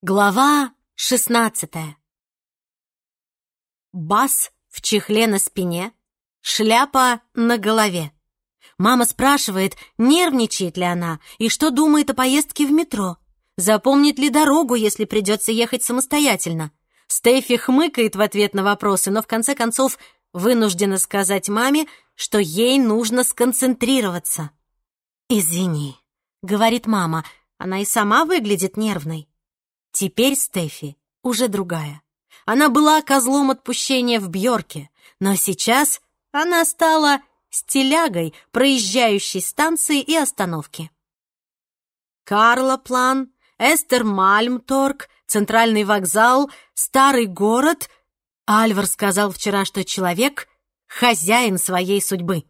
Глава шестнадцатая Бас в чехле на спине, шляпа на голове. Мама спрашивает, нервничает ли она и что думает о поездке в метро. Запомнит ли дорогу, если придется ехать самостоятельно. Стефи хмыкает в ответ на вопросы, но в конце концов вынуждена сказать маме, что ей нужно сконцентрироваться. «Извини», — говорит мама, она и сама выглядит нервной. Теперь Стефи уже другая. Она была козлом отпущения в Бьорке, но сейчас она стала стилягой, проезжающей станции и остановки. Карла План, Эстер Мальмторг, Центральный вокзал, Старый город. Альвар сказал вчера, что человек — хозяин своей судьбы.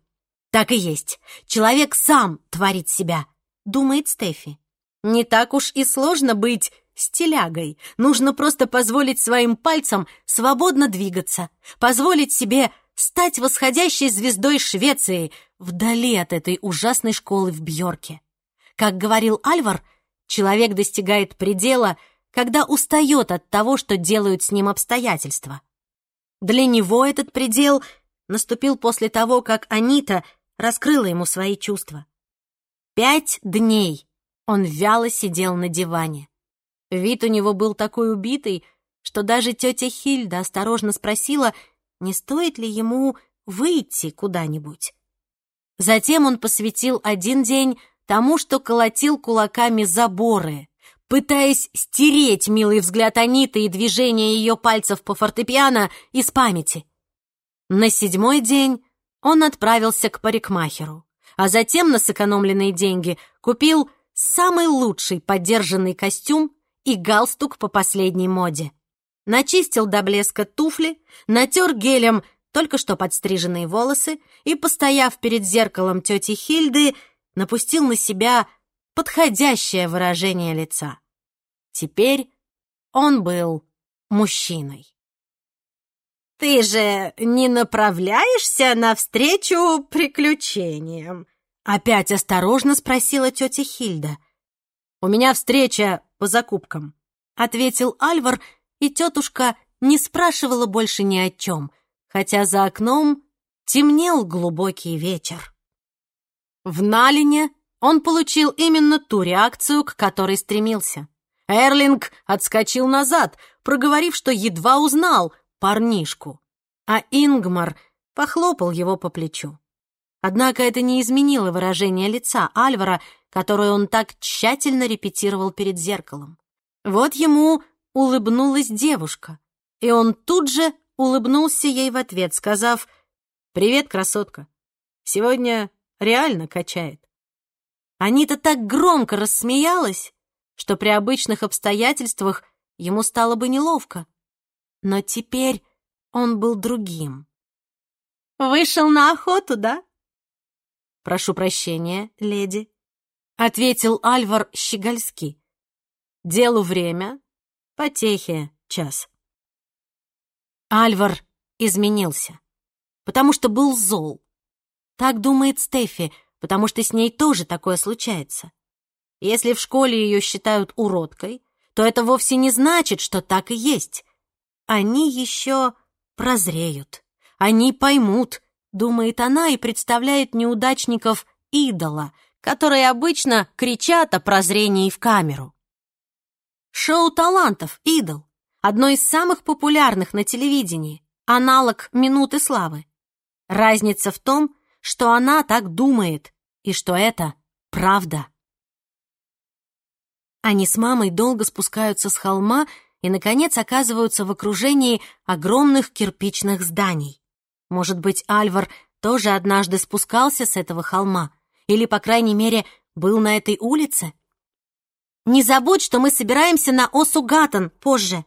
Так и есть. Человек сам творит себя, думает Стефи. Не так уж и сложно быть стилягой. Нужно просто позволить своим пальцам свободно двигаться, позволить себе стать восходящей звездой Швеции вдали от этой ужасной школы в Бьорке. Как говорил Альвар, человек достигает предела, когда устает от того, что делают с ним обстоятельства. Для него этот предел наступил после того, как Анита раскрыла ему свои чувства. Пять дней он вяло сидел на диване. Вид у него был такой убитый, что даже тетя Хильда осторожно спросила, не стоит ли ему выйти куда-нибудь. Затем он посвятил один день тому, что колотил кулаками заборы, пытаясь стереть милый взгляд Аниты и движение ее пальцев по фортепиано из памяти. На седьмой день он отправился к парикмахеру, а затем на сэкономленные деньги купил самый лучший подержанный костюм и галстук по последней моде. Начистил до блеска туфли, натер гелем только что подстриженные волосы и, постояв перед зеркалом тети Хильды, напустил на себя подходящее выражение лица. Теперь он был мужчиной. «Ты же не направляешься навстречу приключениям?» Опять осторожно спросила тетя Хильда. «У меня встреча по закупкам», — ответил Альвар, и тетушка не спрашивала больше ни о чем, хотя за окном темнел глубокий вечер. В Налине он получил именно ту реакцию, к которой стремился. Эрлинг отскочил назад, проговорив, что едва узнал парнишку, а Ингмар похлопал его по плечу. Однако это не изменило выражение лица Альвара, которое он так тщательно репетировал перед зеркалом. Вот ему улыбнулась девушка, и он тут же улыбнулся ей в ответ, сказав «Привет, красотка! Сегодня реально качает». Анита так громко рассмеялась, что при обычных обстоятельствах ему стало бы неловко. Но теперь он был другим. «Вышел на охоту, да?» «Прошу прощения, леди», — ответил Альвар щегольски. «Делу время, потехе час». Альвар изменился, потому что был зол. Так думает Стефи, потому что с ней тоже такое случается. Если в школе ее считают уродкой, то это вовсе не значит, что так и есть. Они еще прозреют, они поймут, думает она и представляет неудачников идола, которые обычно кричат о прозрении в камеру. Шоу талантов «Идол» — одно из самых популярных на телевидении, аналог «Минуты славы». Разница в том, что она так думает и что это правда. Они с мамой долго спускаются с холма и, наконец, оказываются в окружении огромных кирпичных зданий. Может быть, Альвар тоже однажды спускался с этого холма? Или, по крайней мере, был на этой улице? «Не забудь, что мы собираемся на Осугатан позже».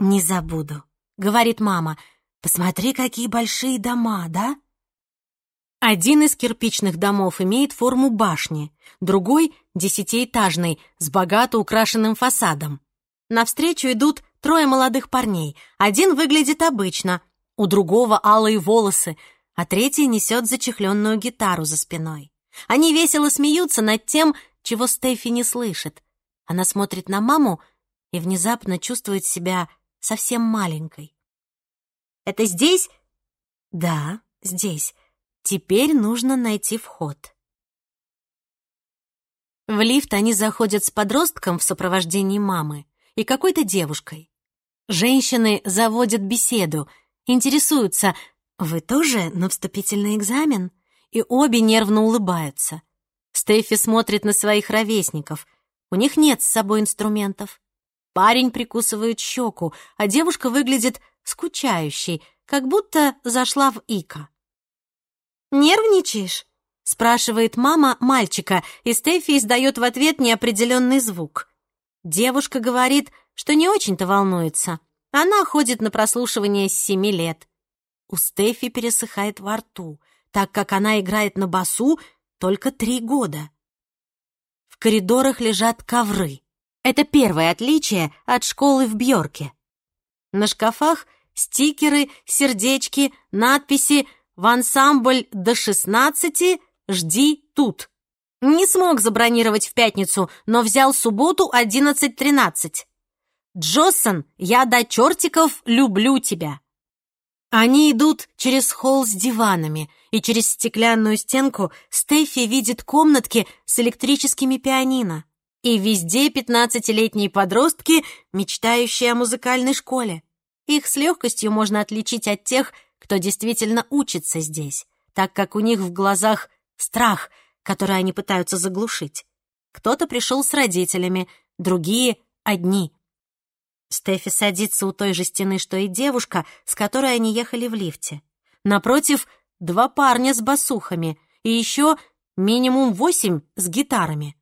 «Не забуду», — говорит мама. «Посмотри, какие большие дома, да?» Один из кирпичных домов имеет форму башни, другой — десятиэтажный, с богато украшенным фасадом. Навстречу идут трое молодых парней. Один выглядит обычно — у другого алые волосы, а третий несет зачехленную гитару за спиной. Они весело смеются над тем, чего Стефи не слышит. Она смотрит на маму и внезапно чувствует себя совсем маленькой. «Это здесь?» «Да, здесь. Теперь нужно найти вход». В лифт они заходят с подростком в сопровождении мамы и какой-то девушкой. Женщины заводят беседу, интересуются, «Вы тоже на вступительный экзамен?» И обе нервно улыбаются. Стефи смотрит на своих ровесников. У них нет с собой инструментов. Парень прикусывает щеку, а девушка выглядит скучающей, как будто зашла в Ика. «Нервничаешь?» — спрашивает мама мальчика, и Стефи издает в ответ неопределенный звук. Девушка говорит, что не очень-то волнуется. Она ходит на прослушивание с семи лет. У Стефи пересыхает во рту, так как она играет на басу только три года. В коридорах лежат ковры. Это первое отличие от школы в Бьорке. На шкафах стикеры, сердечки, надписи «В ансамбль до 16 жди тут». Не смог забронировать в пятницу, но взял субботу 11.13. «Джоссон, я до чертиков люблю тебя». Они идут через холл с диванами, и через стеклянную стенку Стефи видит комнатки с электрическими пианино. И везде пятнадцатилетние подростки, мечтающие о музыкальной школе. Их с легкостью можно отличить от тех, кто действительно учится здесь, так как у них в глазах страх, который они пытаются заглушить. Кто-то пришел с родителями, другие — одни. Стефи садится у той же стены, что и девушка, с которой они ехали в лифте. Напротив — два парня с басухами и еще минимум восемь с гитарами.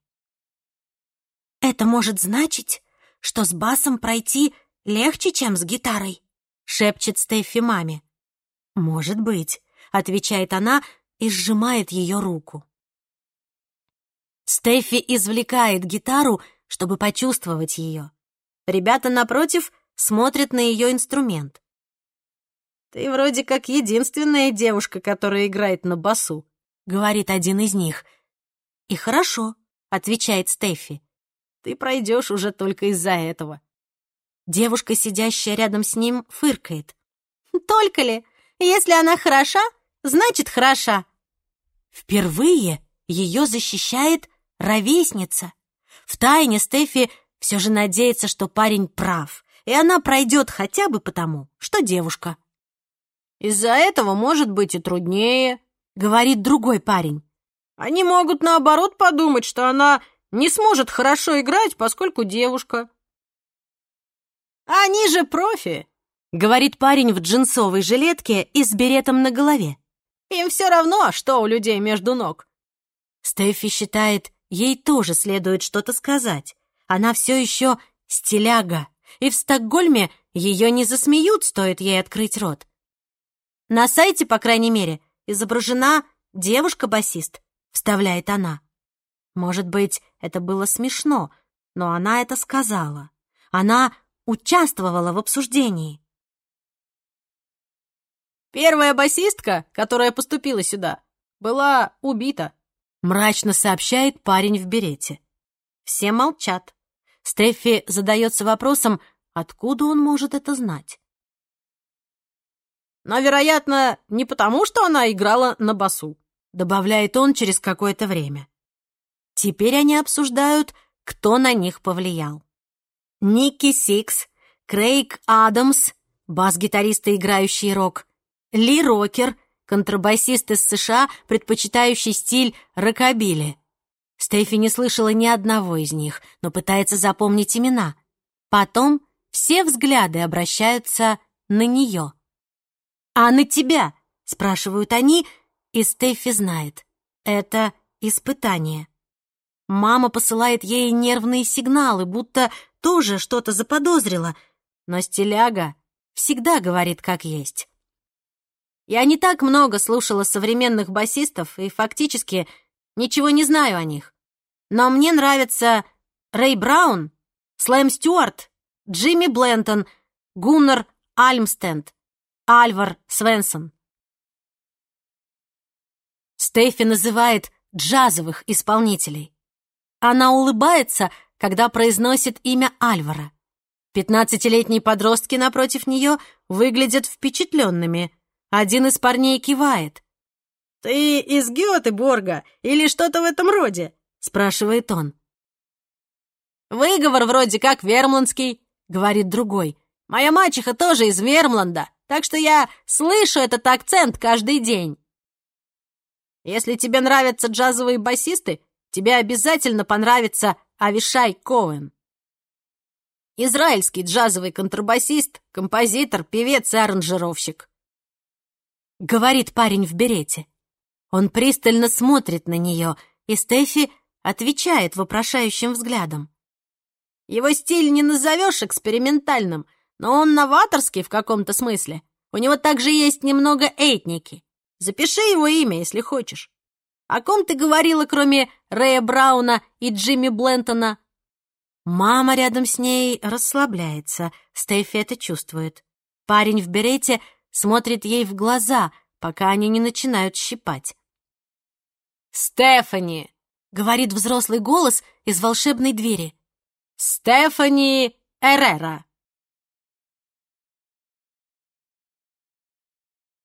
«Это может значить, что с басом пройти легче, чем с гитарой?» — шепчет Стефи маме. «Может быть», — отвечает она и сжимает ее руку. Стефи извлекает гитару, чтобы почувствовать ее. Ребята напротив смотрят на ее инструмент. «Ты вроде как единственная девушка, которая играет на басу», — говорит один из них. «И хорошо», — отвечает Стефи. «Ты пройдешь уже только из-за этого». Девушка, сидящая рядом с ним, фыркает. «Только ли? Если она хороша, значит хороша». Впервые ее защищает ровесница. Втайне Стефи все же надеется, что парень прав, и она пройдет хотя бы потому, что девушка. «Из-за этого может быть и труднее», — говорит другой парень. «Они могут, наоборот, подумать, что она не сможет хорошо играть, поскольку девушка». «Они же профи!» — говорит парень в джинсовой жилетке и с беретом на голове. «Им все равно, что у людей между ног». Стефи считает, ей тоже следует что-то сказать. Она все еще стиляга, и в Стокгольме ее не засмеют, стоит ей открыть рот. На сайте, по крайней мере, изображена девушка-басист, вставляет она. Может быть, это было смешно, но она это сказала. Она участвовала в обсуждении. «Первая басистка, которая поступила сюда, была убита», мрачно сообщает парень в берете. Все молчат. Стеффи задается вопросом, откуда он может это знать. «Но, вероятно, не потому, что она играла на басу», добавляет он через какое-то время. Теперь они обсуждают, кто на них повлиял. Ники Сикс, Крейг Адамс, бас-гитаристы, играющие рок, Ли Рокер, контрабасист из США, предпочитающий стиль рокобили. Стефи не слышала ни одного из них, но пытается запомнить имена. Потом все взгляды обращаются на нее. «А на тебя?» — спрашивают они, и Стефи знает. Это испытание. Мама посылает ей нервные сигналы, будто тоже что-то заподозрила, но стиляга всегда говорит как есть. Я не так много слушала современных басистов и фактически ничего не знаю о них. Но мне нравятся Рэй Браун, Слэм Стюарт, Джимми Блентон, Гуннар Альмстенд, Альвар Свенсон. Стефи называет джазовых исполнителей. Она улыбается, когда произносит имя Альвара. Пятнадцатилетние подростки напротив нее выглядят впечатленными. Один из парней кивает. «Ты из Гётеборга или что-то в этом роде?» — спрашивает он. «Выговор вроде как вермландский», — говорит другой. «Моя мачеха тоже из Вермланда, так что я слышу этот акцент каждый день». «Если тебе нравятся джазовые басисты, тебе обязательно понравится Авишай Коэн». Израильский джазовый контрабасист, композитор, певец и аранжировщик. Говорит парень в берете. Он пристально смотрит на нее, и Стефи отвечает вопрошающим взглядом. Его стиль не назовешь экспериментальным, но он новаторский в каком-то смысле. У него также есть немного этники. Запиши его имя, если хочешь. О ком ты говорила, кроме Рэя Брауна и Джимми Блентона? Мама рядом с ней расслабляется. Стефи это чувствует. Парень в берете смотрит ей в глаза, пока они не начинают щипать. «Стефани!» — говорит взрослый голос из волшебной двери. «Стефани Эррера!»